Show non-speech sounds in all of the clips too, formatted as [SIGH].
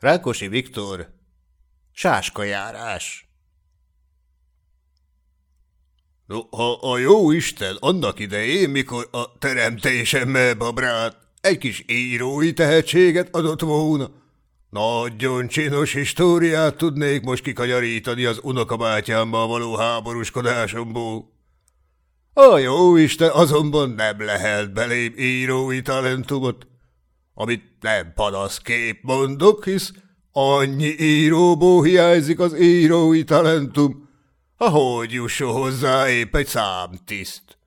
Rákosi Viktor Sáskajárás No, ha a jó Isten annak idején, mikor a teremtésemmel babrát, egy kis írói tehetséget adott volna, nagyon csinos históriát tudnék most kikanyarítani az unokabátyámmal való háborúskodásomból. A jó Isten azonban nem lehet belém írói talentumot, amit nem panaszkép mondok, hisz annyi íróból hiányzik az írói talentum, ahogy jusson hozzá épp egy számtiszt.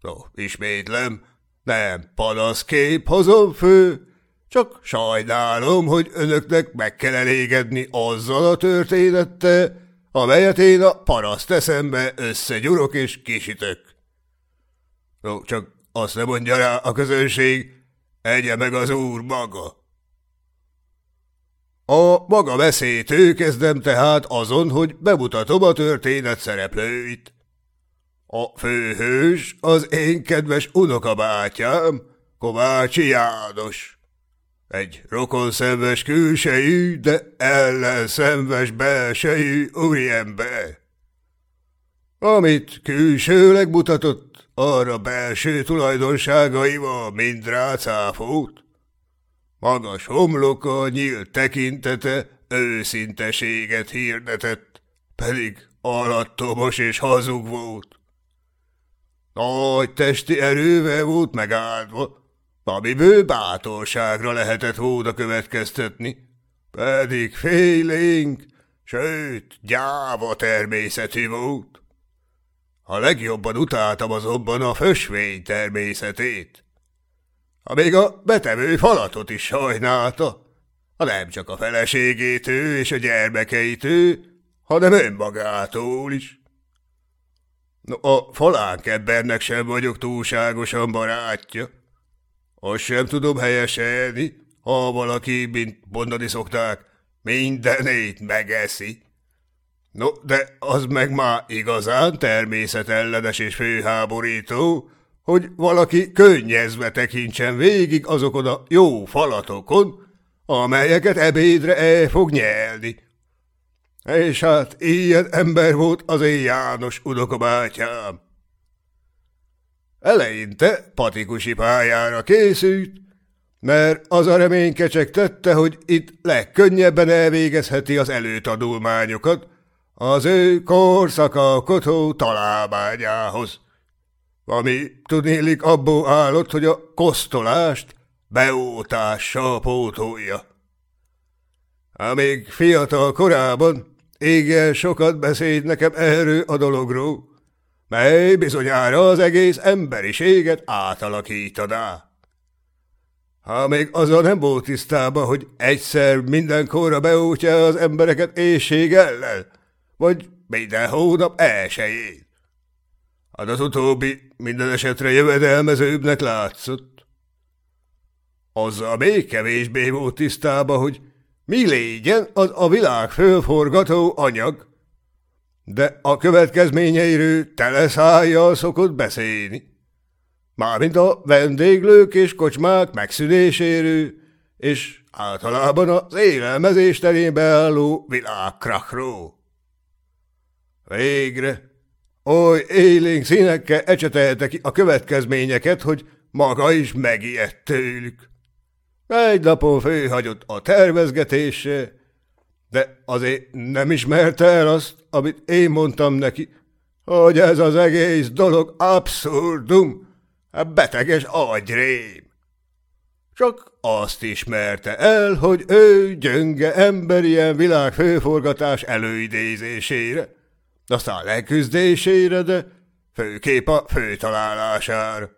No, ismétlem, nem panaszkép hozom fő, csak sajnálom, hogy önöknek meg kell elégedni azzal a történettel, amelyet én a paraszt eszembe összegyurok és kisütök. No, csak azt nem mondja rá a közönség, Egye meg az úr maga. A maga beszétő kezdem tehát azon, hogy bemutatom a történet szereplőit. A főhős az én kedves unokabátyám, Kovácsi János. Egy rokonszenves külsejű, de ellenszenves belsejű úriember. Amit külsőleg mutatott, arra belső tulajdonságaival mind rácáfolt. Magas homloka, nyílt tekintete őszinteséget hirdetett, pedig alattomos és hazug volt. Nagy testi erővel volt megáldva, amiből bátorságra lehetett volna következtetni, pedig félénk, sőt, gyáva természetű volt. A legjobban utáltam azonban a fösvény természetét. Ha még a betevő falatot is sajnálta, ha nem csak a feleségét ő és a gyermekeit ő, hanem önmagától is. No, a falánkembernek sem vagyok túlságosan barátja. Azt sem tudom helyeselni, ha valaki, mint mondani szokták, mindenét megeszi. No, de az meg már igazán természetellenes és főháborító, hogy valaki könnyezve tekintsen végig azokon a jó falatokon, amelyeket ebédre el fog nyelni. És hát ilyen ember volt az én János udokobátyám. Eleinte patikusi pályára készült, mert az a remény kecsegtette, hogy itt legkönnyebben elvégezheti az előtadulmányokat, az ő korszakalkotó találmányához, ami tudnélik abból állott, hogy a kosztolást beótással pótolja. Amíg fiatal korában igen sokat beszélt nekem erről a dologról, mely bizonyára az egész emberiséget átalakítaná. Ha még azon nem volt tisztában, hogy egyszer mindenkorra beútja az embereket éjség ellen, vagy minden hónap elsőjén. Hát az utóbbi minden esetre jövedelmezőbbnek látszott. Azzal még kevésbé volt tisztába, hogy mi légyen az a világ fölforgató anyag, de a következményeiről teleszájjal szokott beszélni. Mármint a vendéglők és kocsmák megszűnéséről, és általában az élelmezés terén beálló világkrakról. Végre! Oly élénk színekkel ecsetelte ki a következményeket, hogy maga is megijedt tőlük. Egy napon főhagyott a tervezgetése, de azért nem ismerte el azt, amit én mondtam neki, hogy ez az egész dolog abszurdum, beteges agyrém. Csak azt ismerte el, hogy ő gyönge ember ilyen világ főforgatás előidézésére aztán leküzdésére, de főképp a főtalálására.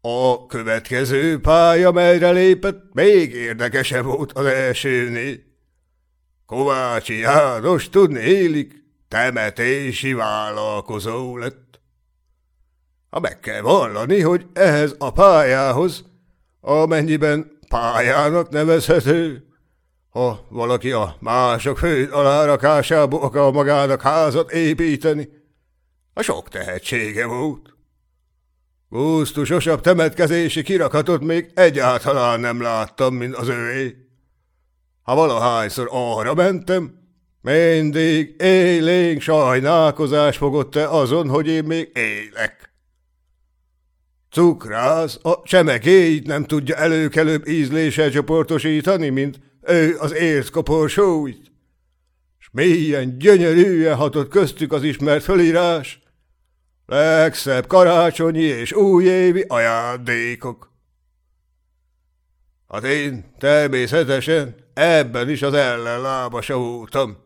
A következő pálya, melyre lépett, még érdekesebb volt az elsőnél. Kovácsi János tudni élik, temetési vállalkozó lett. Ha meg kell vallani, hogy ehhez a pályához, amennyiben pályának nevezhető, ha valaki a mások fő alárakásából akar magának házat építeni, a sok tehetsége volt. Gusztusosabb temetkezési kirakatot még egyáltalán nem láttam, mint az őé. Ha valahányszor arra mentem, mindig élénk sajnálkozás fogott-e azon, hogy én még élek. Cukrász a csemegéit nem tudja előkelőbb ízléssel csoportosítani, mint ő az érckoporsóit. S milyen gyönyörűen hatott köztük az ismert fölírás. Legszebb karácsonyi és újévi ajándékok. Hát én természetesen ebben is az ellenlábasa voltam.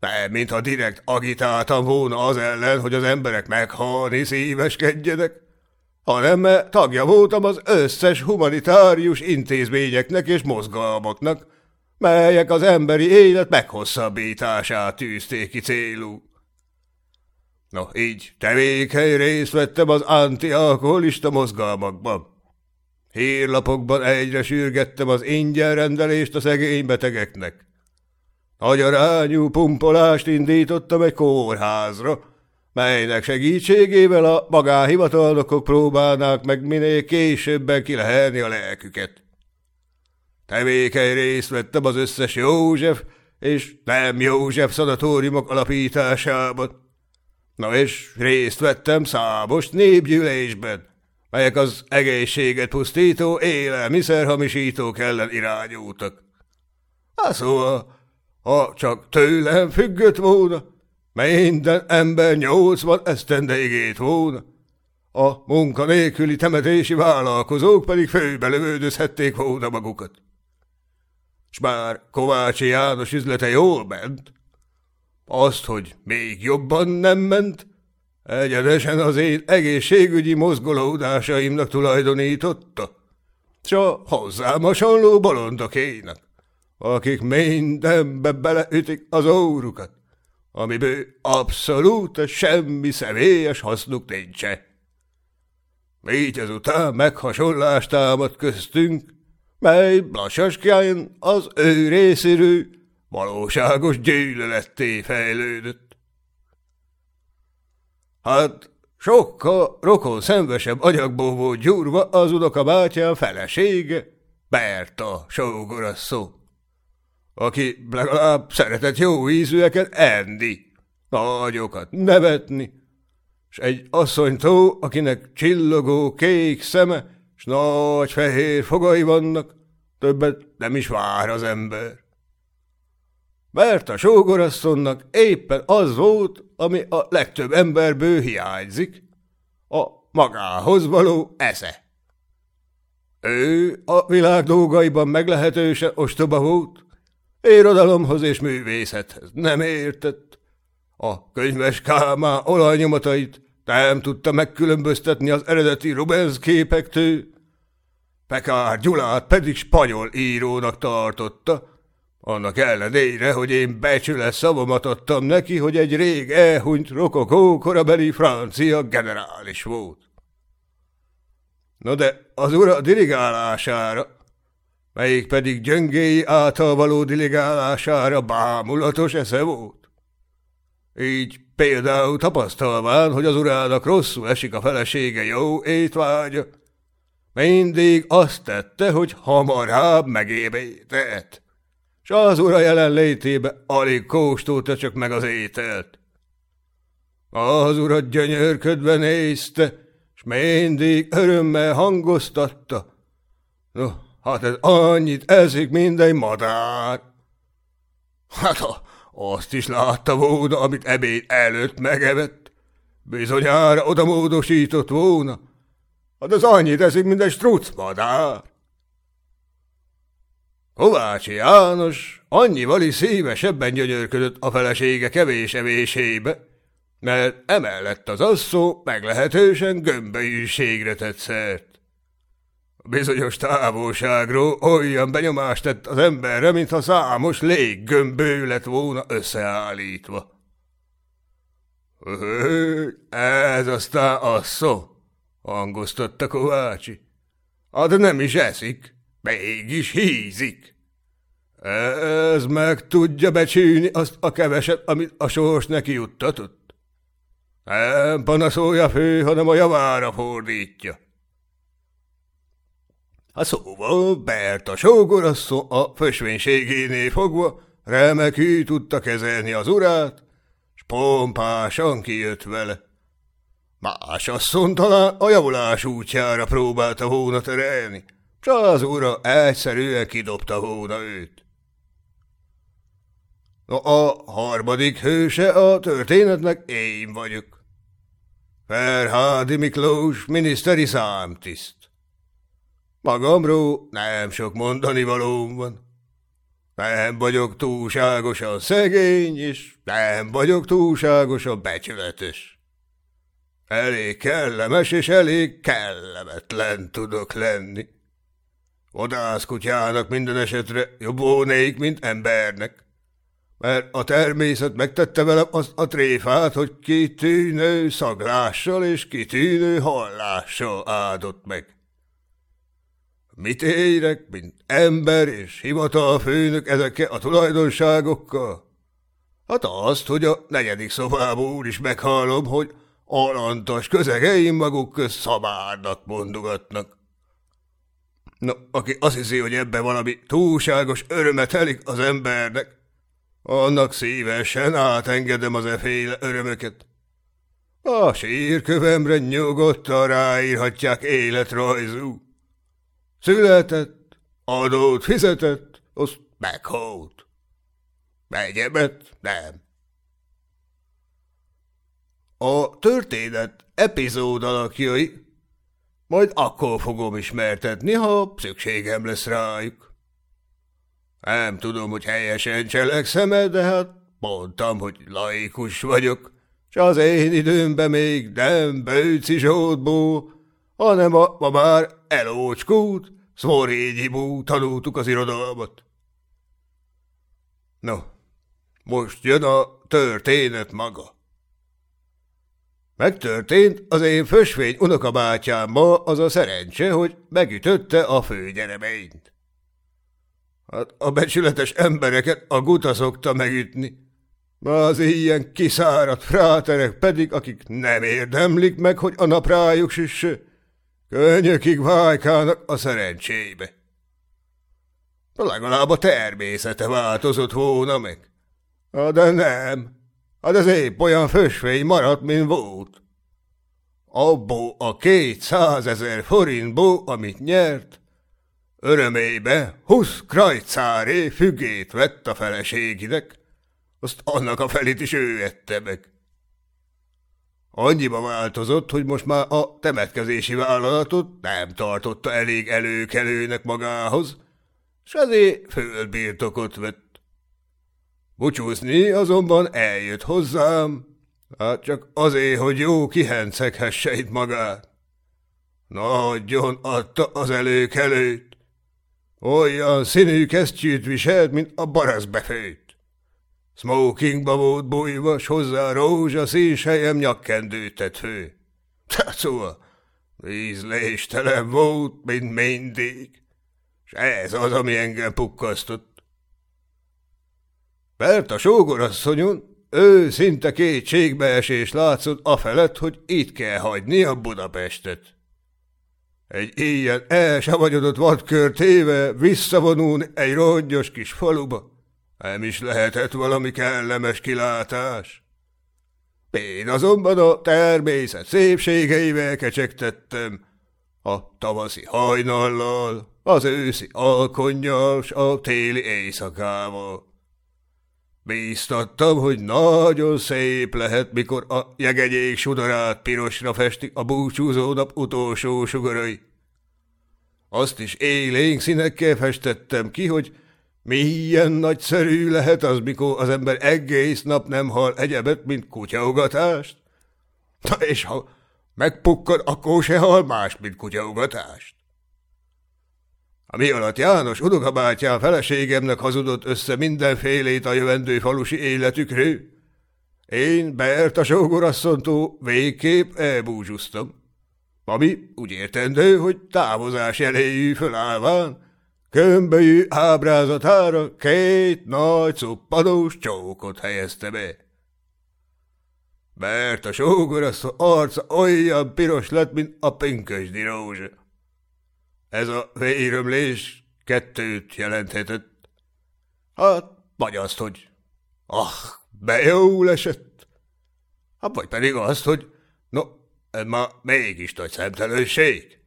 Nem, mintha direkt agitáltam volna az ellen, hogy az emberek meghalni szíveskedjenek, hanem tagja voltam az összes humanitárius intézményeknek és mozgalmaknak, melyek az emberi élet meghosszabbítását tűzték ki célú. No, így tevékeny részt vettem az antialkoholista mozgalmakban. Hírlapokban egyre sürgettem az ingyen rendelést a szegény betegeknek. Nagy arányú pumpolást indítottam egy kórházra, melynek segítségével a magáhivatalnokok próbálnák meg minél későbben kilehelni a lelküket. Tevékeny részt vettem az összes József és nem József szanatóriumok alapításában. Na és részt vettem számos népgyűlésben, melyek az egészséget pusztító élelmiszerhamisítók ellen irányultak. Hát szóval, ha csak tőlem függött volna, minden ember nyolcvan esztendeigét volna, a munkanélküli temetési vállalkozók pedig főbelövődözhették volna magukat. S bár Kovácsi János üzlete jól ment, azt, hogy még jobban nem ment, egyenesen az én egészségügyi mozgolódásaimnak tulajdonította, s a hozzám hasonló bolondokénak, akik mindenbe beleütik az órukat, amiből abszolút semmi személyes hasznuk nincsen. Így azután meghasonlást támad köztünk, mely lassaskján az ő részéről valóságos gyűlöletté fejlődött. Hát sokkal rokon szenvesebb anyagból volt gyúrva az unoka bátyám felesége, Berta sógorasszó, aki legalább szeretett jó ízűeket enni, nagyokat nevetni, s egy asszonytó, akinek csillogó kék szeme, s nagy fehér fogai vannak, többet nem is vár az ember. Mert a sógorasszonnak éppen az volt, ami a legtöbb emberből hiányzik, a magához való esze. Ő a világ dolgaiban meglehetősen ostoba volt, érodalomhoz és művészethez nem értett. A könyves Kálmá olajnyomatait nem tudta megkülönböztetni az eredeti Rubens képektől, Pekár Gyulát pedig spanyol írónak tartotta, annak ellenére, hogy én becsület szavamat adtam neki, hogy egy rég elhunyt rokokó korabeli francia generális volt. No de az ura dirigálására, melyik pedig gyöngéi által való dirigálására bámulatos esze volt. Így például tapasztalván, hogy az urának rosszul esik a felesége jó étvágya, mindig azt tette, hogy hamarabb megébétett s az ura jelenlétébe alig kóstolta csak meg az ételt. Az urat gyönyörködve nézte, s mindig örömmel hangoztatta. No, hát ez annyit eszik minden madár. Hát ha azt is látta volna, amit ebéd előtt megevett, bizonyára oda módosított volna. Hát ez annyit eszik, mint egy madár. Kovácsi János annyival is szívesebben gyönyörködött a felesége kevés evésébe, mert emellett az asszó meglehetősen gömbölyűségre tett szert. A bizonyos távolságról olyan benyomást tett az emberre, mintha számos léggömbő lett volna összeállítva. – Ez aztán asszó, hangoztatta Kovácsi. – Hát nem is eszik. Mégis hízik. Ez meg tudja becsülni azt a keveset, amit a sors neki juttatott. Nem panaszolja fő, hanem a javára fordítja. A szóval Berta sógorasszony a fösvénységénél fogva remekű tudta kezelni az urát, s pompásan kijött vele. Más asszony talán a javulás útjára próbálta volna terelni, s az ura egyszerűen kidobta volna őt. No, a harmadik hőse a történetnek én vagyok. Ferhádi Miklós miniszteri számtiszt. Magamról nem sok mondani valóm van. Nem vagyok túlságosan szegény, és nem vagyok túlságosan becsületes. Elég kellemes és elég kellemetlen tudok lenni. Vadászkutyának minden esetre jobb volnék, mint embernek. Mert a természet megtette velem azt a tréfát, hogy kitűnő szaglással és kitűnő hallással áldott meg. Mit érek, mint ember és hivatalfőnök ezekkel a tulajdonságokkal? Hát azt, hogy a negyedik szobából is meghallom, hogy alantas közegeim maguk köz szabárnak mondogatnak. No, aki azt hiszi, hogy ebbe valami túlságos örömet elik az embernek, annak szívesen átengedem az eféle örömöket. A sírkövemre nyugodtan ráírhatják életrajzú. Született, adót fizetett, azt meghalt. Megyemet nem. A történet epizód alakjai majd akkor fogom ismertetni, ha szükségem lesz rájuk. Nem tudom, hogy helyesen cselekszem de hát mondtam, hogy laikus vagyok, és az én időmben még nem Bőci Zsótból, hanem a, ma már elócskult, Szvorényibú tanultuk az irodalmat. No, most jön a történet maga. Megtörtént az én fösvény unokabátyámmal az a szerencse, hogy megütötte a főgyeremeint. Hát a becsületes embereket a guta szokta megütni, az ilyen kiszáradt fráterek pedig, akik nem érdemlik meg, hogy a nap rájuk süsső, Könyökig vájkának a szerencsébe. Legalább a természete változott volna meg. De nem, hát ez épp olyan fösvény maradt, mint volt. Abból a kétszázezer forintból, amit nyert, örömébe husz krajcáré fügét vett a feleséginek, azt annak a felét is ő ette meg. Annyiba változott, hogy most már a temetkezési vállalatot nem tartotta elég előkelőnek magához, s ezért földbirtokot vett. Bucsúszni azonban eljött hozzám, hát csak azért, hogy jó kihenceghesse itt magát. Nagyon adta az előkelőt. Olyan színű kesztyűt viselt, mint a barasz befőtt. Smokingba volt bújva, s hozzá rózsaszín sejem nyakkendőt tett fő. Tehát szóval ízléstelen volt, mint mindig, s ez az, ami engem pukkasztott. Mert a sógorasszonyon ő szinte kétségbeesés látszott afelett, hogy itt kell hagyni a Budapestet. Egy ilyen elsavagyodott vadkör téve visszavonulni egy rongyos kis faluba, nem is lehetett valami kellemes kilátás. Én azonban a természet szépségeivel kecsegtettem, a tavaszi hajnallal, az őszi alkonnyal, s a téli éjszakával. Bíztattam, hogy nagyon szép lehet, mikor a jegegyék sudarát pirosra festik a búcsúzó nap utolsó sugarai. Azt is élénk színekkel festettem ki, hogy milyen nagyszerű lehet az, mikor az ember egész nap nem hal egyebet, mint kutyaugatást? Na és ha megpukkad, akkor se hal más, mint kutyaugatást. Mi alatt János udogabátyán feleségemnek hazudott össze mindenfélét a jövendő falusi életükről, én Bert a sógorasszonytól végképp elbúzsuztam. Ami úgy értendő, hogy távozás eléjű fölállván, Kömbölyű ábrázatára két nagy szuppanós csókot helyezte be. mert a sógorasszony arca olyan piros lett, mint a pünkösdi rózsa. Ez a vérömlés kettőt jelenthetett. Hát, vagy azt, hogy ah, be jól esett. Hát, vagy pedig azt, hogy no, ez ma mégis nagy szemtelőség.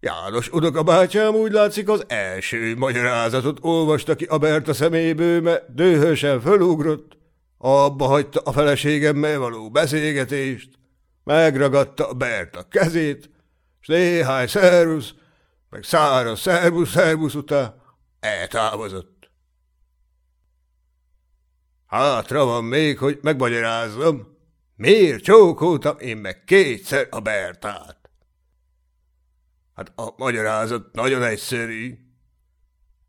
János unoka bátyám úgy látszik az első magyarázatot olvasta ki a Berta szeméből, mert dőhösen fölugrott, abba hagyta a feleségemmel való beszélgetést, megragadta a Berta kezét, s néhány szervusz, meg száraz szervusz, szervusz után eltávozott. Hátra van még, hogy megmagyarázzam, miért csókoltam én meg kétszer a Bertát. Hát a magyarázat nagyon egyszerű.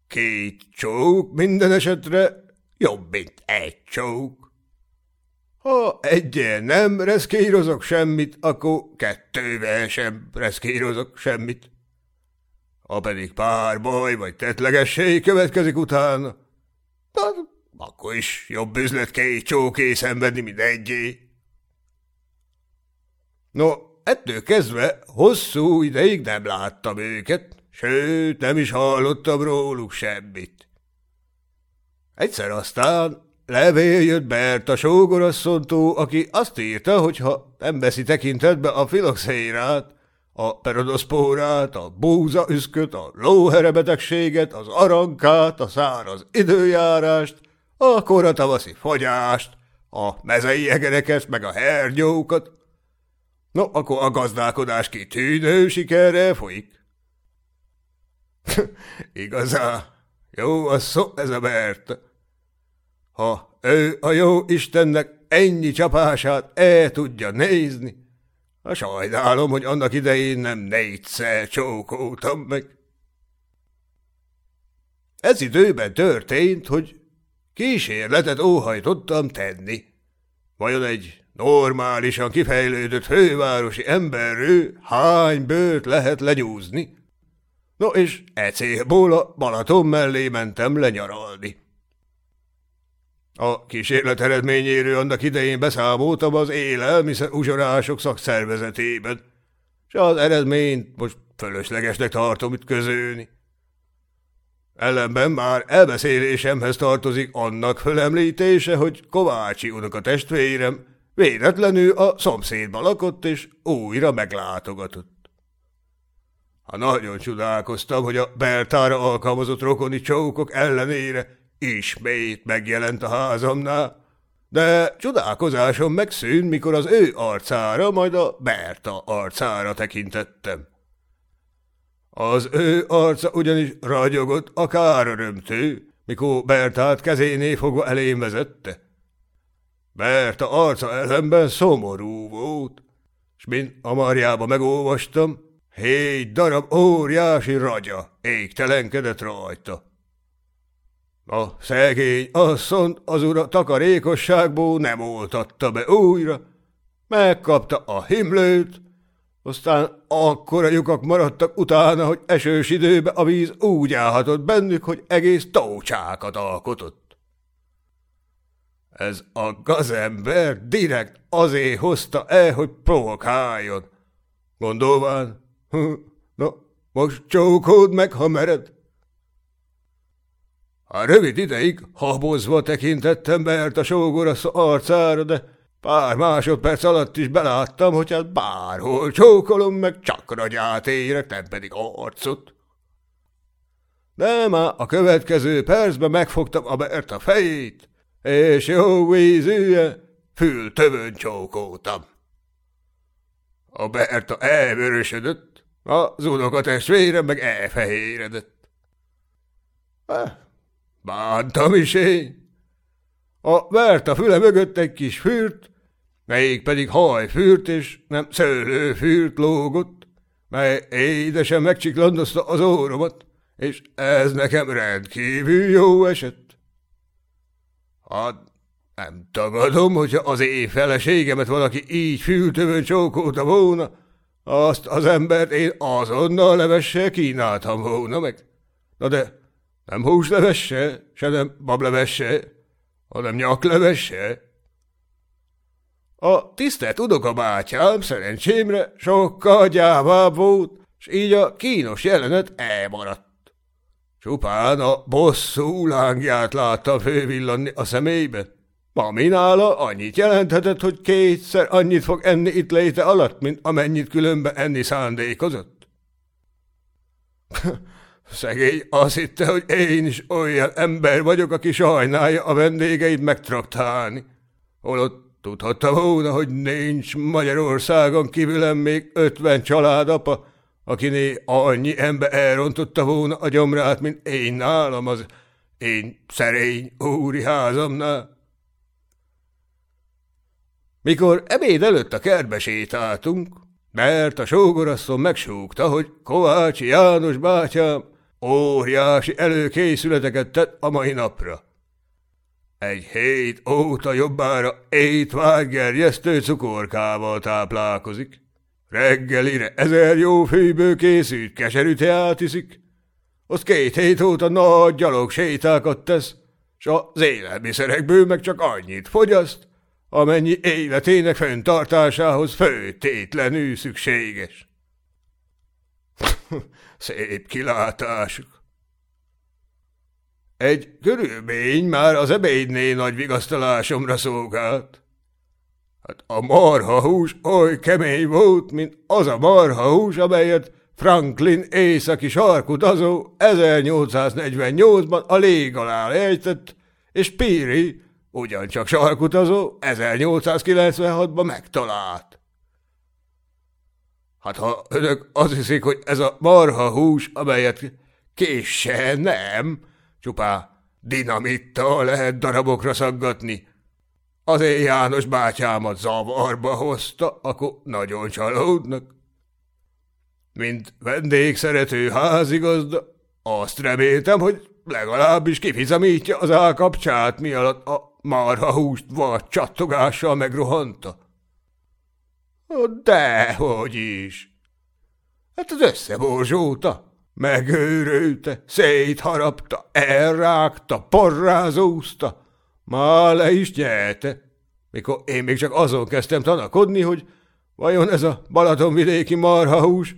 Két csók minden esetre jobb, mint egy csók. Ha egyen nem reszkírozok semmit, akkor kettővel sem reszkírozok semmit. Ha pedig pár baj vagy tetlegesség következik utána, akkor is jobb üzlet két csóké szenvedni, mint egyé. No, ettől kezdve hosszú ideig nem láttam őket, sőt, nem is hallottam róluk semmit. Egyszer aztán levél jött Berta sógorasszonytól, aki azt írta, hogy ha nem veszi tekintetbe a filoxérát, a perodoszpórát, a búzaüszköt, a lóherebetegséget, az arankát, a száraz időjárást, a koratavaszi fogyást, a mezei egereket, meg a hernyókat, No, akkor a gazdálkodás kitűnő sikerre folyik. [LAUGHS] Igazá, jó a szó ez a Bert. Ha ő a jó Istennek ennyi csapását el tudja nézni, a sajnálom, hogy annak idején nem négyszer csókoltam meg. Ez időben történt, hogy kísérletet óhajtottam tenni. Vajon egy normálisan kifejlődött fővárosi emberről hány bőt lehet legyúzni? No és e célból a Balaton mellé mentem lenyaralni. A kísérlet eredményéről annak idején beszámoltam az élelmiszer uzsorások szakszervezetében, és az eredményt most fölöslegesnek tartom itt közölni. Ellenben már elbeszélésemhez tartozik annak fölemlítése, hogy Kovácsi unoka testvérem Véletlenül a szomszédba lakott, és újra meglátogatott. Ha nagyon csodálkoztam, hogy a beltára alkalmazott rokoni csókok ellenére ismét megjelent a házamnál, de csodálkozásom megszűnt, mikor az ő arcára, majd a Berta arcára tekintettem. Az ő arca ugyanis ragyogott a kárörömtő, mikor Bertát kezéné fogva elém vezette mert a arca ellenben szomorú volt, s mint a marjába megolvastam, hét darab óriási ragya égtelenkedett rajta. A szegény asszont az ura takarékosságból nem oltatta be újra, megkapta a himlőt, aztán akkora lyukak maradtak utána, hogy esős időbe a víz úgy állhatott bennük, hogy egész tócsákat alkotott. Ez a gazember direkt azért hozta el, hogy provokáljon. Gondolván, [LAUGHS] na, most csókód meg, ha mered. A rövid ideig habozva tekintettem Bert a sógorasz arcára, de pár másodperc alatt is beláttam, hogy hát bárhol csókolom, meg csak ragyát érek, nem pedig arcot. De már a következő percben megfogtam a Bert a fejét, és jó vízűje, tövön csókoltam. A Berta elvörösödött, az unokatestvére meg elfehéredett. Bántam is én. A Berta füle mögött egy kis fürt, melyik pedig hajfürt és nem szőlőfürt lógott, mely édesen megcsiklandozta az óromat, és ez nekem rendkívül jó esett. Hát nem tagadom, hogyha az én feleségemet valaki így fültövön csókolta volna, azt az embert én azonnal levessel kínáltam volna meg. Na de nem húslevesse, se nem bablevesse, hanem nyaklevesse. A tisztelt unokabátyám szerencsémre sokkal gyávább volt, s így a kínos jelenet elmaradt. Csupán a bosszú lángját látta fővillanni a személyben. Mami nála annyit jelenthetett, hogy kétszer annyit fog enni itt léte alatt, mint amennyit különben enni szándékozott. [LAUGHS] Szegény azt hitte, hogy én is olyan ember vagyok, aki sajnálja a vendégeit megtraktálni. Holott tudhatta volna, hogy nincs Magyarországon kívülem még ötven családapa, akiné annyi ember elrontotta volna a gyomrát, mint én nálam az én szerény úri házamnál. Mikor ebéd előtt a kertbe sétáltunk, mert a sógorasszon megsúgta, hogy Kovácsi János bátyám óriási előkészületeket tett a mai napra. Egy hét óta jobbára étvágygerjesztő cukorkával táplálkozik. Reggelire ezer jó fűből készült keserű teát iszik. Az két hét óta nagy gyalog sétákat tesz, s az élelmiszerekből meg csak annyit fogyaszt, amennyi életének fenntartásához főtétlenül szükséges. [LAUGHS] Szép kilátásuk. Egy körülmény már az ebédnél nagy vigasztalásomra szolgált. Hát a marha hús oly kemény volt, mint az a marha hús, amelyet Franklin északi sarkutazó 1848-ban a lég alá ejtett, és Piri ugyancsak sarkutazó 1896-ban megtalált. Hát ha önök azt hiszik, hogy ez a marha hús, amelyet késsel nem, csupán dinamittal lehet darabokra szaggatni, azért János bátyámat zavarba hozta, akkor nagyon csalódnak. Mint vendégszerető házigazda, azt reméltem, hogy legalábbis kifizamítja az állkapcsát, mi alatt a marha húst vagy csattogással megrohanta. Dehogy is. Hát az összeborzsóta, megőrülte, szétharapta, elrágta, porrázózta, már le is nyelte, mikor én még csak azon kezdtem tanakodni, hogy vajon ez a Balatonvidéki marhahús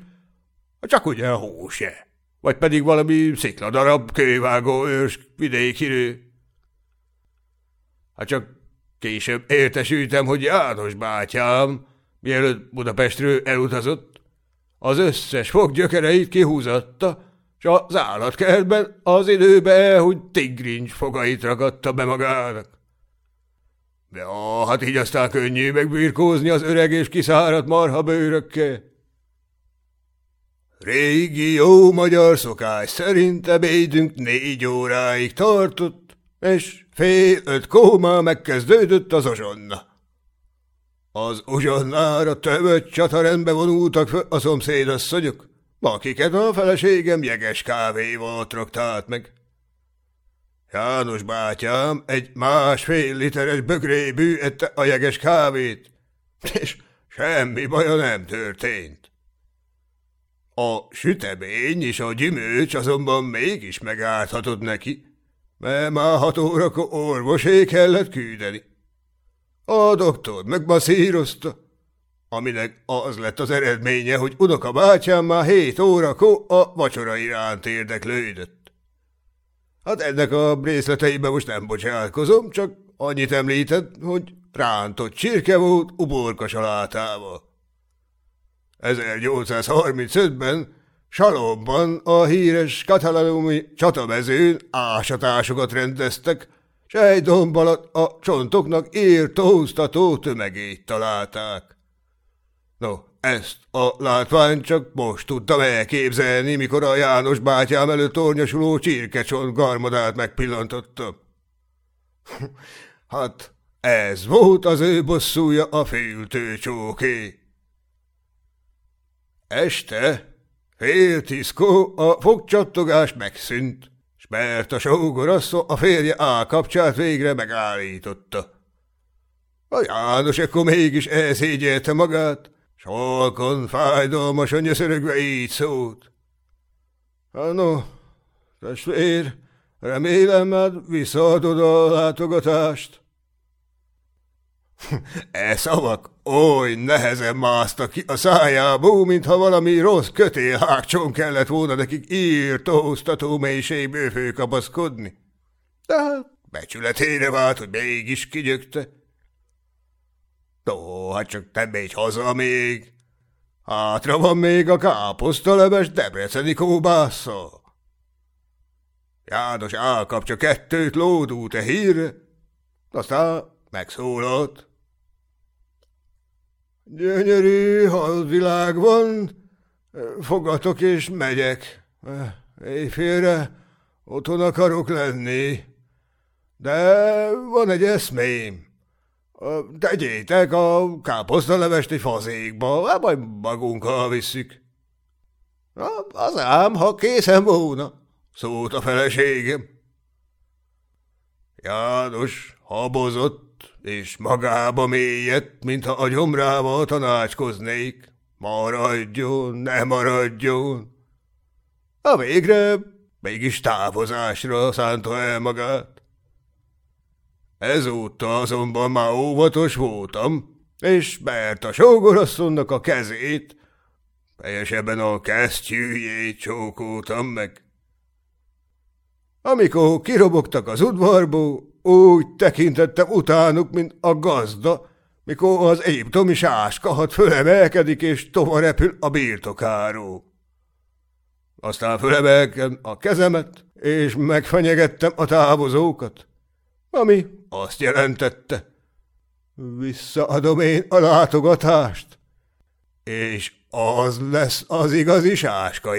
csak ugye a húse, vagy pedig valami szikladarab, kővágó ős vidékirő. Hát csak később értesültem, hogy János bátyám, mielőtt Budapestről elutazott, az összes foggyökereit kihúzatta, s az állatkertben az időbe hogy tigrincs fogait ragadta be magának. De ah, hát így aztán könnyű megbirkózni az öreg és kiszáradt marha bőrökkel. Régi jó magyar szokás szerint ebédünk négy óráig tartott, és fél öt kóma megkezdődött az ozsonna. Az uzsonnára tövött csatarendbe vonultak föl a szomszédasszonyok, akiket a feleségem jeges kávéval traktált meg. János bátyám egy másfél literes bögrébű ette a jeges kávét, és semmi baja nem történt. A sütemény és a gyümölcs azonban mégis megárthatott neki, mert már hat órakor orvosé kellett küldeni. A doktor megmasszírozta, aminek az lett az eredménye, hogy unoka bátyám már hét órakor a vacsora iránt érdeklődött. Hát ennek a részleteibe most nem bocsátkozom, csak annyit említett, hogy rántott csirke volt uborka salátával. 1835-ben Salomban a híres katalanumi csatamezőn ásatásokat rendeztek, s egy domb alatt a csontoknak írtóztató tömegét találták. No, ezt a látványt csak most tudtam elképzelni, mikor a János bátyám előtt tornyosuló csirkecsont garmadát megpillantottam. [LAUGHS] hát ez volt az ő bosszúja a féltő. Este, fél tízkó a fogcsattogás megszűnt, mert a sógorasszó a férje állkapcsát végre megállította. A János ekkor mégis elszégyelte magát, s halkan fájdalmasan nyöszörögve így szólt. No, testvér, remélem már visszaadod a látogatást. [LAUGHS] E szavak oly nehezen másztak ki a szájából, mintha valami rossz kötélhágcson kellett volna nekik írtóztató mélységből főkapaszkodni. De hát becsületére vált, hogy mégis kigyökte. Tó, hát csak te mégy haza még. Hátra van még a káposztaleves debreceni kóbásza. János elkapcsa kettőt lódú te hírre, aztán megszólalt. Gyönyörű halvilág van, fogatok és megyek. Éjfélre otthon akarok lenni. De van egy eszmém. Tegyétek a káposztalevest egy fazékba, hát majd magunkkal visszük. Az ám, ha készen volna, szólt a feleségem. János habozott, és magába mélyedt, mintha a gyomrával tanácskoznék. Maradjon, ne maradjon. A végre mégis távozásra szánta el magát. Ezúttal azonban már óvatos voltam, és mert a sógorasszonynak a kezét, helyesebben a kesztyűjét csókoltam meg. Amikor kirobogtak az udvarból, úgy tekintettem utánuk, mint a gazda, mikor az egyiptomi sáskahat fölemelkedik és tova repül a birtokáról. Aztán fölemelkem a kezemet, és megfenyegettem a távozókat, ami azt jelentette, visszaadom én a látogatást, és az lesz az igazi sáska.